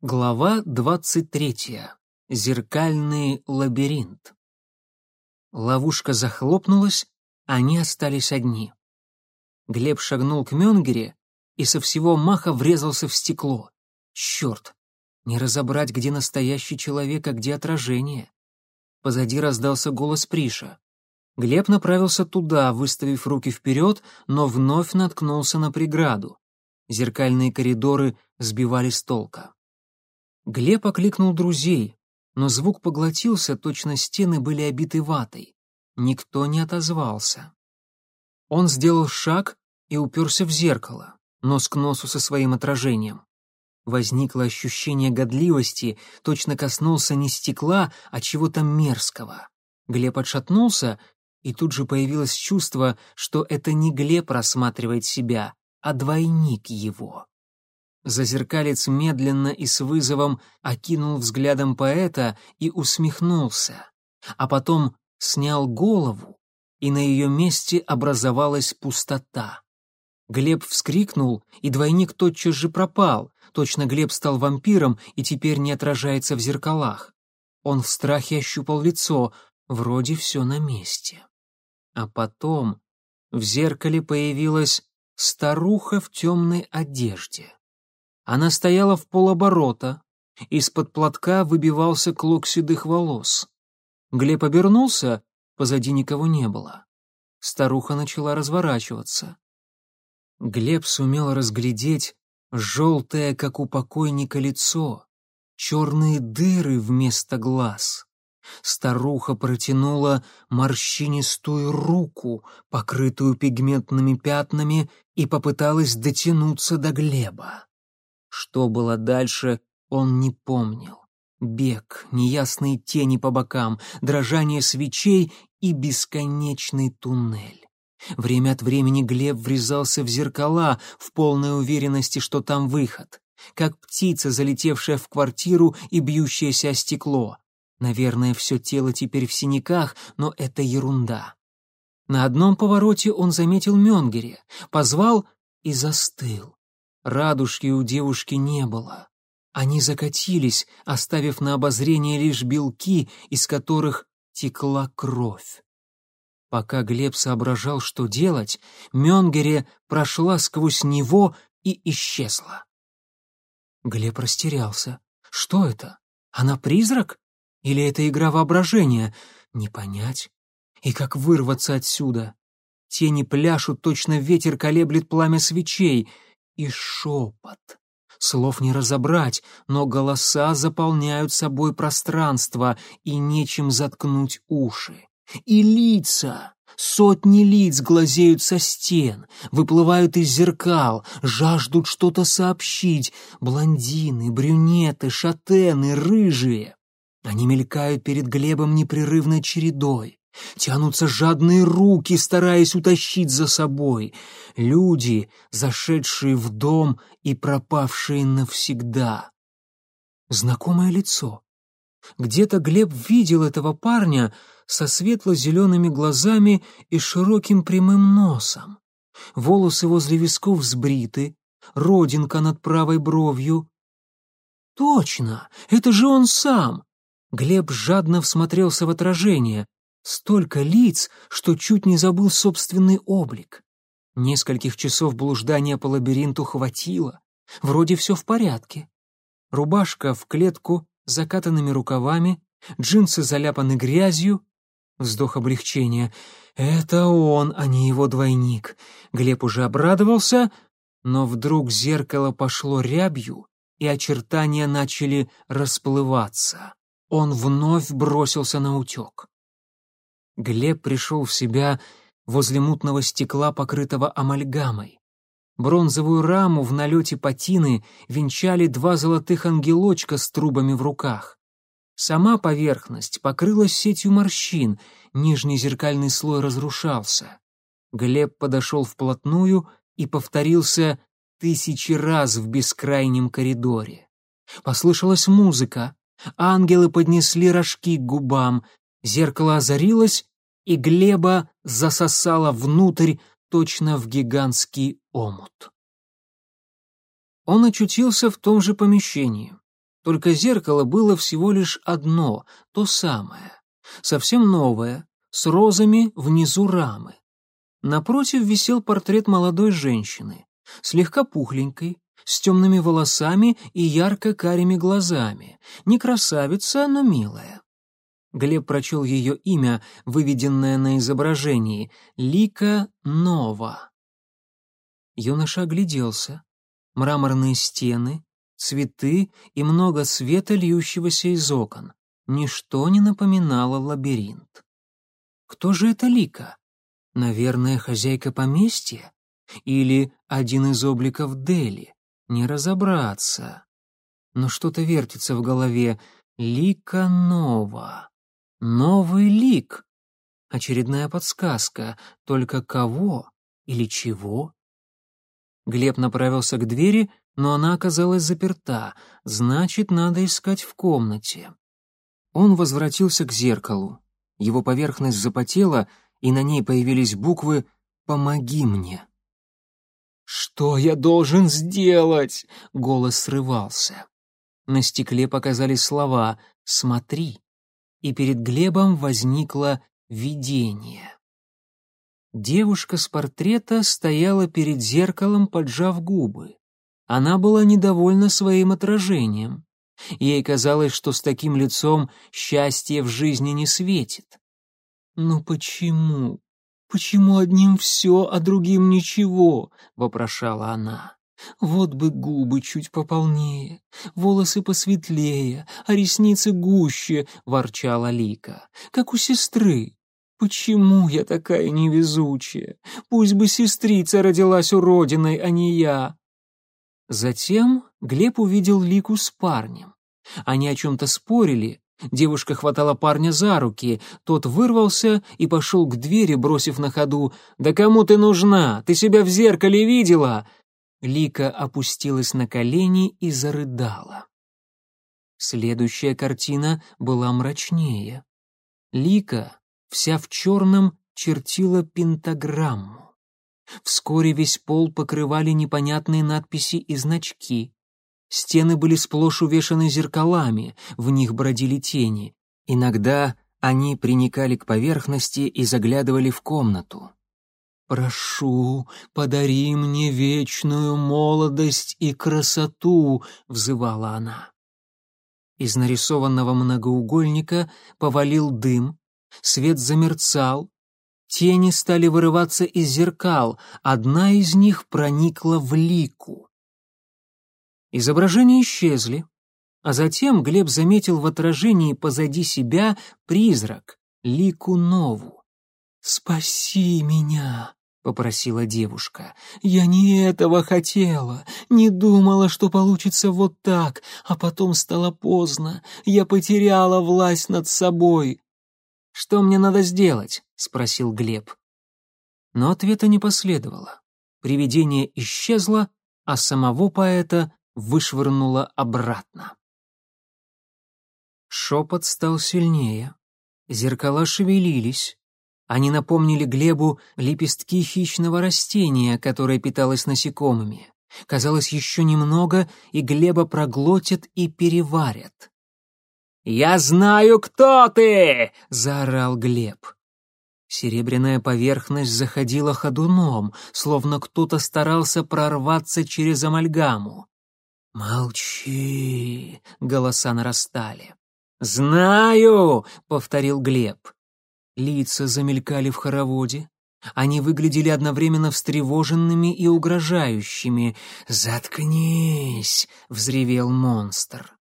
Глава двадцать третья. Зеркальный лабиринт. Ловушка захлопнулась, они остались одни. Глеб шагнул к Мёнгере и со всего маха врезался в стекло. Черт! Не разобрать, где настоящий человек, а где отражение. Позади раздался голос Приша. Глеб направился туда, выставив руки вперед, но вновь наткнулся на преграду. Зеркальные коридоры сбивали с толка. Глеб окликнул друзей, но звук поглотился, точно стены были обиты ватой. Никто не отозвался. Он сделал шаг и уперся в зеркало, нос к носу со своим отражением. Возникло ощущение годливости, точно коснулся не стекла, а чего-то мерзкого. Глеб отшатнулся, и тут же появилось чувство, что это не Глеб рассматривает себя, а двойник его. Зазеркалец медленно и с вызовом окинул взглядом поэта и усмехнулся, а потом снял голову, и на ее месте образовалась пустота. Глеб вскрикнул, и двойник тотчас же пропал, точно Глеб стал вампиром и теперь не отражается в зеркалах. Он в страхе ощупал лицо, вроде все на месте. А потом в зеркале появилась старуха в темной одежде. Она стояла в полоборота, из-под платка выбивался клок седых волос. Глеб обернулся, позади никого не было. Старуха начала разворачиваться. Глеб сумел разглядеть желтое, как у покойника, лицо, черные дыры вместо глаз. Старуха протянула морщинистую руку, покрытую пигментными пятнами, и попыталась дотянуться до Глеба. Что было дальше, он не помнил. Бег, неясные тени по бокам, дрожание свечей и бесконечный туннель. Время от времени Глеб врезался в зеркала в полной уверенности, что там выход, как птица, залетевшая в квартиру и бьющаяся о стекло. Наверное, все тело теперь в синяках, но это ерунда. На одном повороте он заметил Мёнгере, позвал и застыл. Радужки у девушки не было. Они закатились, оставив на обозрение лишь белки, из которых текла кровь. Пока Глеб соображал, что делать, Мёнгере прошла сквозь него и исчезла. Глеб растерялся. Что это? Она призрак? Или это игра воображения? Не понять. И как вырваться отсюда? Тени пляшут, точно ветер колеблет пламя свечей — и шепот. Слов не разобрать, но голоса заполняют собой пространство, и нечем заткнуть уши. И лица, сотни лиц глазеют со стен, выплывают из зеркал, жаждут что-то сообщить. Блондины, брюнеты, шатены, рыжие. Они мелькают перед Глебом непрерывной чередой. Тянутся жадные руки, стараясь утащить за собой. Люди, зашедшие в дом и пропавшие навсегда. Знакомое лицо. Где-то Глеб видел этого парня со светло-зелеными глазами и широким прямым носом. Волосы возле висков сбриты, родинка над правой бровью. Точно, это же он сам. Глеб жадно всмотрелся в отражение. Столько лиц, что чуть не забыл собственный облик. Нескольких часов блуждания по лабиринту хватило. Вроде все в порядке. Рубашка в клетку, закатанными рукавами, джинсы заляпаны грязью. Вздох облегчения. Это он, а не его двойник. Глеб уже обрадовался, но вдруг зеркало пошло рябью, и очертания начали расплываться. Он вновь бросился на утек. Глеб пришел в себя возле мутного стекла, покрытого амальгамой. Бронзовую раму в налете патины венчали два золотых ангелочка с трубами в руках. Сама поверхность покрылась сетью морщин, нижний зеркальный слой разрушался. Глеб подошел вплотную и повторился тысячи раз в бескрайнем коридоре. Послышалась музыка, ангелы поднесли рожки к губам, зеркало озарилось, и Глеба засосало внутрь, точно в гигантский омут. Он очутился в том же помещении. только зеркало было всего лишь одно, то самое, совсем новое, с розами внизу рамы. Напротив висел портрет молодой женщины, слегка пухленькой, с темными волосами и ярко-карими глазами, не красавица, но милая. Глеб прочел ее имя, выведенное на изображении — Лика Нова. Юноша огляделся. Мраморные стены, цветы и много света, льющегося из окон. Ничто не напоминало лабиринт. Кто же это Лика? Наверное, хозяйка поместья? Или один из обликов Дели? Не разобраться. Но что-то вертится в голове. Лика Нова. Новый лик. Очередная подсказка. Только кого или чего? Глеб направился к двери, но она оказалась заперта. Значит, надо искать в комнате. Он возвратился к зеркалу. Его поверхность запотела, и на ней появились буквы «Помоги мне». «Что я должен сделать?» — голос срывался. На стекле показались слова «Смотри» и перед Глебом возникло видение. Девушка с портрета стояла перед зеркалом, поджав губы. Она была недовольна своим отражением. Ей казалось, что с таким лицом счастье в жизни не светит. «Ну почему? Почему одним все, а другим ничего?» — вопрошала она. Вот бы губы чуть пополнее, волосы посветлее, а ресницы гуще, ворчала Лика, как у сестры. Почему я такая невезучая? Пусть бы сестрица родилась уродиной, а не я. Затем Глеб увидел Лику с парнем. Они о чем-то спорили. Девушка хватала парня за руки, тот вырвался и пошел к двери, бросив на ходу «Да кому ты нужна? Ты себя в зеркале видела?» Лика опустилась на колени и зарыдала. Следующая картина была мрачнее. Лика, вся в черном, чертила пентаграмму. Вскоре весь пол покрывали непонятные надписи и значки. Стены были сплошь увешаны зеркалами, в них бродили тени. Иногда они приникали к поверхности и заглядывали в комнату. «Прошу, подари мне вечную молодость и красоту», — взывала она. Из нарисованного многоугольника повалил дым, свет замерцал, тени стали вырываться из зеркал, одна из них проникла в лику. Изображения исчезли, а затем Глеб заметил в отражении позади себя призрак, лику нову. «Спаси меня!» — попросила девушка. «Я не этого хотела, не думала, что получится вот так, а потом стало поздно, я потеряла власть над собой». «Что мне надо сделать?» — спросил Глеб. Но ответа не последовало. Привидение исчезло, а самого поэта вышвырнуло обратно. Шепот стал сильнее. Зеркала шевелились. Они напомнили Глебу лепестки хищного растения, которое питалось насекомыми. Казалось, еще немного, и Глеба проглотят и переварят. «Я знаю, кто ты!» — заорал Глеб. Серебряная поверхность заходила ходуном, словно кто-то старался прорваться через амальгаму. «Молчи!» — голоса нарастали. «Знаю!» — повторил Глеб. Лица замелькали в хороводе. Они выглядели одновременно встревоженными и угрожающими. «Заткнись!» — взревел монстр.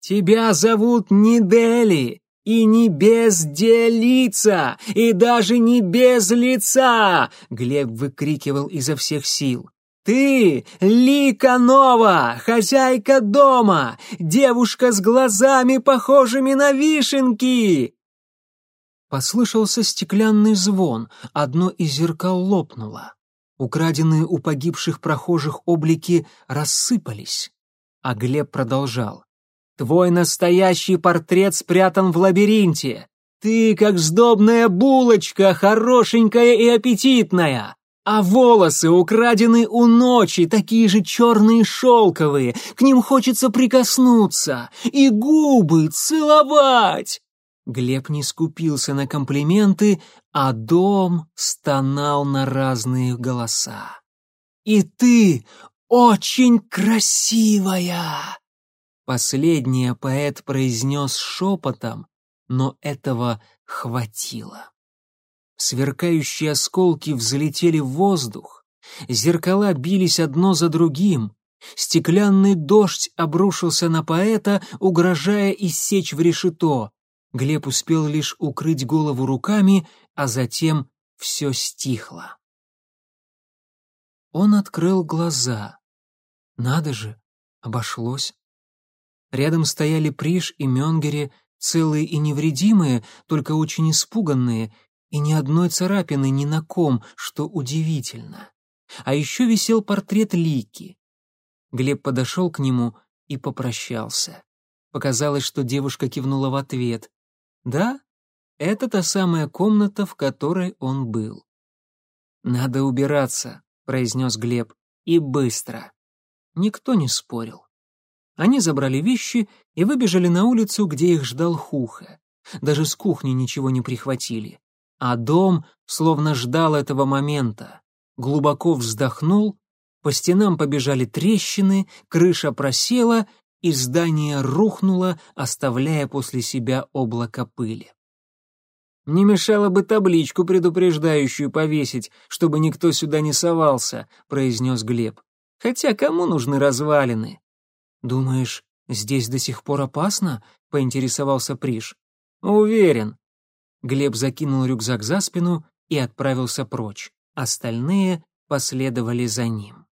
«Тебя зовут не Дели, и не безделица, и даже не без лица!» — Глеб выкрикивал изо всех сил. «Ты — Лика Нова, хозяйка дома, девушка с глазами, похожими на вишенки!» Послышался стеклянный звон, одно из зеркал лопнуло. Украденные у погибших прохожих облики рассыпались. А Глеб продолжал. «Твой настоящий портрет спрятан в лабиринте. Ты как сдобная булочка, хорошенькая и аппетитная. А волосы украдены у ночи, такие же черные шелковые, к ним хочется прикоснуться, и губы целовать. Глеб не скупился на комплименты, а дом стонал на разные голоса. «И ты очень красивая!» Последнее поэт произнес шепотом, но этого хватило. Сверкающие осколки взлетели в воздух, зеркала бились одно за другим, стеклянный дождь обрушился на поэта, угрожая иссечь в решето. Глеб успел лишь укрыть голову руками, а затем все стихло. Он открыл глаза. Надо же, обошлось. Рядом стояли Приш и Мёнгере, целые и невредимые, только очень испуганные, и ни одной царапины ни на ком, что удивительно. А еще висел портрет Лики. Глеб подошел к нему и попрощался. Показалось, что девушка кивнула в ответ. Да, это та самая комната, в которой он был. «Надо убираться», — произнес Глеб, — «и быстро». Никто не спорил. Они забрали вещи и выбежали на улицу, где их ждал Хуха. Даже с кухни ничего не прихватили а дом словно ждал этого момента. Глубоко вздохнул, по стенам побежали трещины, крыша просела, и здание рухнуло, оставляя после себя облако пыли. «Не мешало бы табличку предупреждающую повесить, чтобы никто сюда не совался», — произнес Глеб. «Хотя кому нужны развалины?» «Думаешь, здесь до сих пор опасно?» — поинтересовался Приш. «Уверен. Глеб закинул рюкзак за спину и отправился прочь. Остальные последовали за ним.